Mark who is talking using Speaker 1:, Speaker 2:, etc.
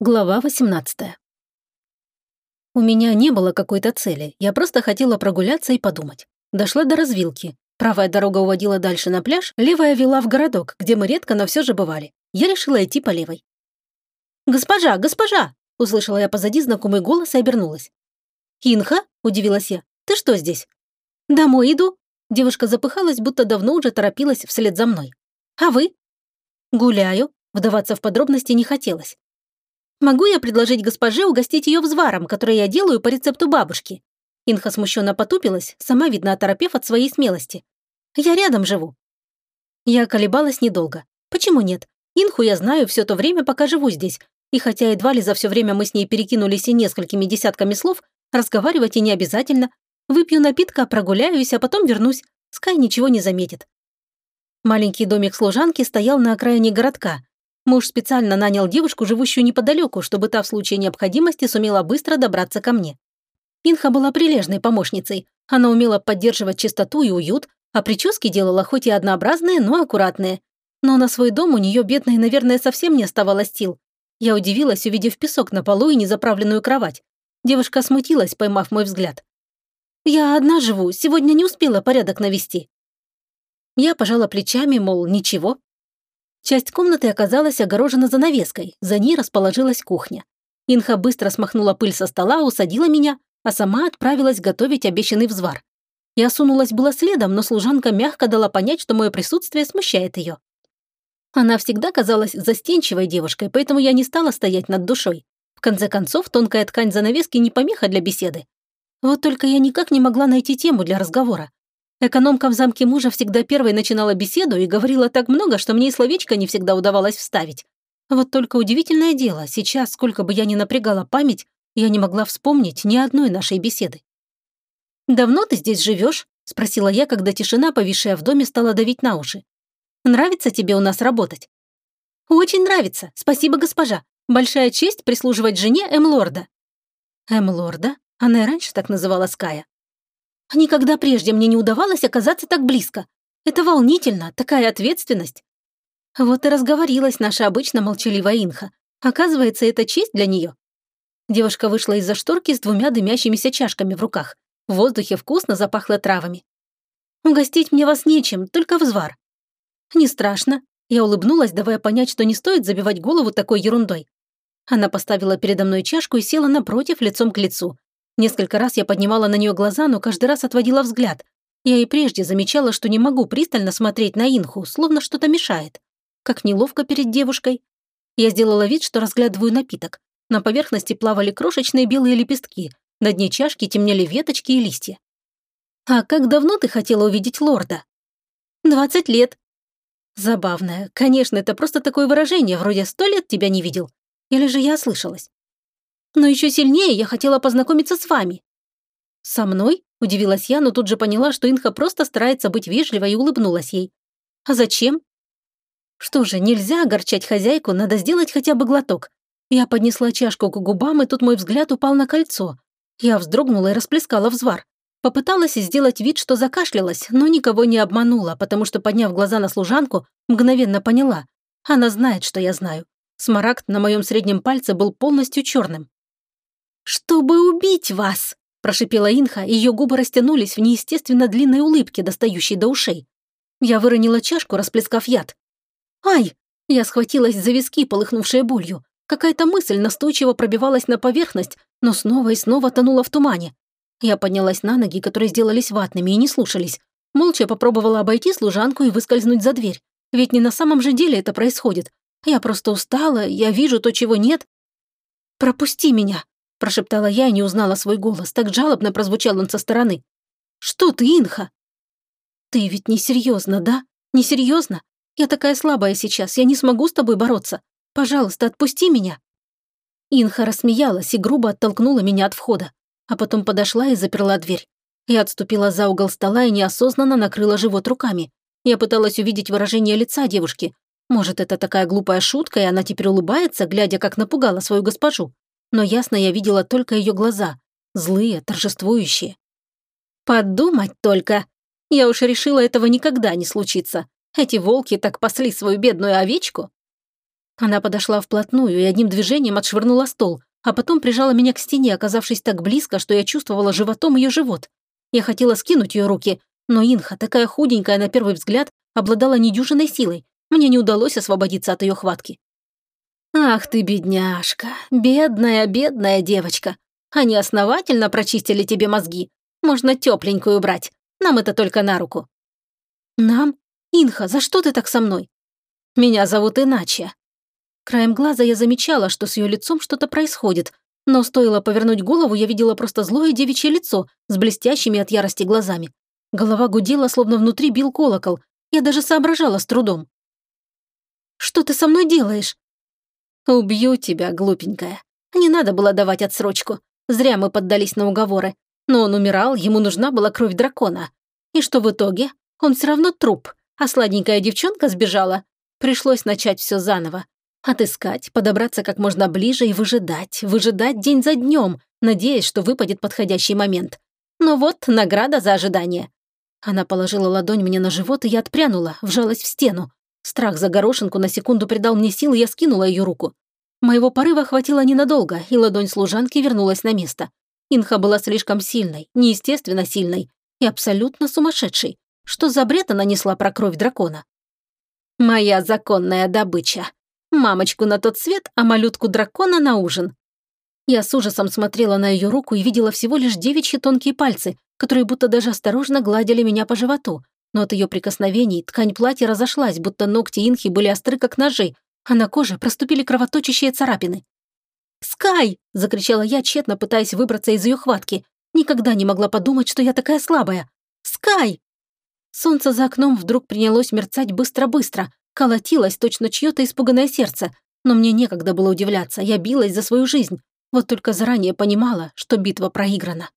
Speaker 1: Глава 18 У меня не было какой-то цели, я просто хотела прогуляться и подумать. Дошла до развилки. Правая дорога уводила дальше на пляж, левая вела в городок, где мы редко, но все же бывали. Я решила идти по левой. «Госпожа, госпожа!» – услышала я позади знакомый голос и обернулась. «Инха?» – удивилась я. «Ты что здесь?» «Домой иду». Девушка запыхалась, будто давно уже торопилась вслед за мной. «А вы?» «Гуляю». Вдаваться в подробности не хотелось. Могу я предложить госпоже угостить ее взваром, который я делаю по рецепту бабушки?» Инха смущенно потупилась, сама, видно, оторопев от своей смелости. «Я рядом живу». Я колебалась недолго. Почему нет? Инху я знаю все то время, пока живу здесь. И хотя едва ли за все время мы с ней перекинулись и несколькими десятками слов, разговаривать и не обязательно. Выпью напитка, прогуляюсь, а потом вернусь. Скай ничего не заметит. Маленький домик служанки стоял на окраине городка, Муж специально нанял девушку, живущую неподалеку, чтобы та в случае необходимости сумела быстро добраться ко мне. Инха была прилежной помощницей. Она умела поддерживать чистоту и уют, а прически делала хоть и однообразные, но аккуратные. Но на свой дом у нее, бедной, наверное, совсем не оставалось сил. Я удивилась, увидев песок на полу и незаправленную кровать. Девушка смутилась, поймав мой взгляд. «Я одна живу, сегодня не успела порядок навести». Я пожала плечами, мол, ничего, Часть комнаты оказалась огорожена занавеской, за ней расположилась кухня. Инха быстро смахнула пыль со стола, усадила меня, а сама отправилась готовить обещанный взвар. Я сунулась было следом, но служанка мягко дала понять, что мое присутствие смущает ее. Она всегда казалась застенчивой девушкой, поэтому я не стала стоять над душой. В конце концов, тонкая ткань занавески не помеха для беседы. Вот только я никак не могла найти тему для разговора. Экономка в замке мужа всегда первой начинала беседу и говорила так много, что мне и словечко не всегда удавалось вставить. Вот только удивительное дело, сейчас, сколько бы я ни напрягала память, я не могла вспомнить ни одной нашей беседы. «Давно ты здесь живешь? спросила я, когда тишина, повисшая в доме, стала давить на уши. «Нравится тебе у нас работать?» «Очень нравится, спасибо, госпожа. Большая честь прислуживать жене Эмлорда». «Эмлорда? Она и раньше так называла Ская. Никогда прежде мне не удавалось оказаться так близко. Это волнительно, такая ответственность. Вот и разговорилась наша обычно молчаливая инха. Оказывается, это честь для нее. Девушка вышла из-за шторки с двумя дымящимися чашками в руках. В воздухе вкусно запахло травами. «Угостить мне вас нечем, только взвар». «Не страшно». Я улыбнулась, давая понять, что не стоит забивать голову такой ерундой. Она поставила передо мной чашку и села напротив, лицом к лицу. Несколько раз я поднимала на нее глаза, но каждый раз отводила взгляд. Я и прежде замечала, что не могу пристально смотреть на Инху, словно что-то мешает. Как неловко перед девушкой. Я сделала вид, что разглядываю напиток. На поверхности плавали крошечные белые лепестки, на дне чашки темнели веточки и листья. «А как давно ты хотела увидеть лорда?» «Двадцать лет». Забавное. Конечно, это просто такое выражение, вроде «сто лет тебя не видел». Или же я ослышалась? Но еще сильнее я хотела познакомиться с вами». «Со мной?» – удивилась я, но тут же поняла, что Инха просто старается быть вежливой и улыбнулась ей. «А зачем?» «Что же, нельзя огорчать хозяйку, надо сделать хотя бы глоток». Я поднесла чашку к губам, и тут мой взгляд упал на кольцо. Я вздрогнула и расплескала взвар. Попыталась сделать вид, что закашлялась, но никого не обманула, потому что, подняв глаза на служанку, мгновенно поняла. Она знает, что я знаю. Смарагд на моем среднем пальце был полностью черным. «Чтобы убить вас!» – прошипела Инха, ее губы растянулись в неестественно длинной улыбке, достающей до ушей. Я выронила чашку, расплескав яд. «Ай!» – я схватилась за виски, полыхнувшие болью. Какая-то мысль настойчиво пробивалась на поверхность, но снова и снова тонула в тумане. Я поднялась на ноги, которые сделались ватными и не слушались. Молча попробовала обойти служанку и выскользнуть за дверь. Ведь не на самом же деле это происходит. Я просто устала, я вижу то, чего нет. «Пропусти меня!» Прошептала я и не узнала свой голос. Так жалобно прозвучал он со стороны. «Что ты, Инха?» «Ты ведь не серьезно, да? Не серьезно? Я такая слабая сейчас, я не смогу с тобой бороться. Пожалуйста, отпусти меня». Инха рассмеялась и грубо оттолкнула меня от входа, а потом подошла и заперла дверь. Я отступила за угол стола и неосознанно накрыла живот руками. Я пыталась увидеть выражение лица девушки. Может, это такая глупая шутка, и она теперь улыбается, глядя, как напугала свою госпожу но ясно я видела только ее глаза, злые, торжествующие. Подумать только. Я уж решила, этого никогда не случится. Эти волки так пасли свою бедную овечку. Она подошла вплотную и одним движением отшвырнула стол, а потом прижала меня к стене, оказавшись так близко, что я чувствовала животом ее живот. Я хотела скинуть ее руки, но Инха, такая худенькая на первый взгляд, обладала недюжиной силой. Мне не удалось освободиться от ее хватки. «Ах ты, бедняжка, бедная, бедная девочка. Они основательно прочистили тебе мозги. Можно тепленькую брать. Нам это только на руку». «Нам? Инха, за что ты так со мной?» «Меня зовут иначе». Краем глаза я замечала, что с ее лицом что-то происходит, но стоило повернуть голову, я видела просто злое девичье лицо с блестящими от ярости глазами. Голова гудела, словно внутри бил колокол. Я даже соображала с трудом. «Что ты со мной делаешь?» «Убью тебя, глупенькая. Не надо было давать отсрочку. Зря мы поддались на уговоры. Но он умирал, ему нужна была кровь дракона. И что в итоге? Он все равно труп, а сладенькая девчонка сбежала. Пришлось начать все заново. Отыскать, подобраться как можно ближе и выжидать, выжидать день за днем, надеясь, что выпадет подходящий момент. Но вот награда за ожидание. Она положила ладонь мне на живот, и я отпрянула, вжалась в стену. Страх за горошинку на секунду придал мне сил, и я скинула ее руку. Моего порыва хватило ненадолго, и ладонь служанки вернулась на место. Инха была слишком сильной, неестественно сильной и абсолютно сумасшедшей. Что за бред она несла про кровь дракона? «Моя законная добыча. Мамочку на тот свет, а малютку дракона на ужин». Я с ужасом смотрела на ее руку и видела всего лишь девичьи тонкие пальцы, которые будто даже осторожно гладили меня по животу, но от ее прикосновений ткань платья разошлась, будто ногти Инхи были остры, как ножи, а на коже проступили кровоточащие царапины. «Скай!» – закричала я, тщетно пытаясь выбраться из ее хватки. Никогда не могла подумать, что я такая слабая. «Скай!» Солнце за окном вдруг принялось мерцать быстро-быстро, колотилось точно чье-то испуганное сердце, но мне некогда было удивляться, я билась за свою жизнь, вот только заранее понимала, что битва проиграна.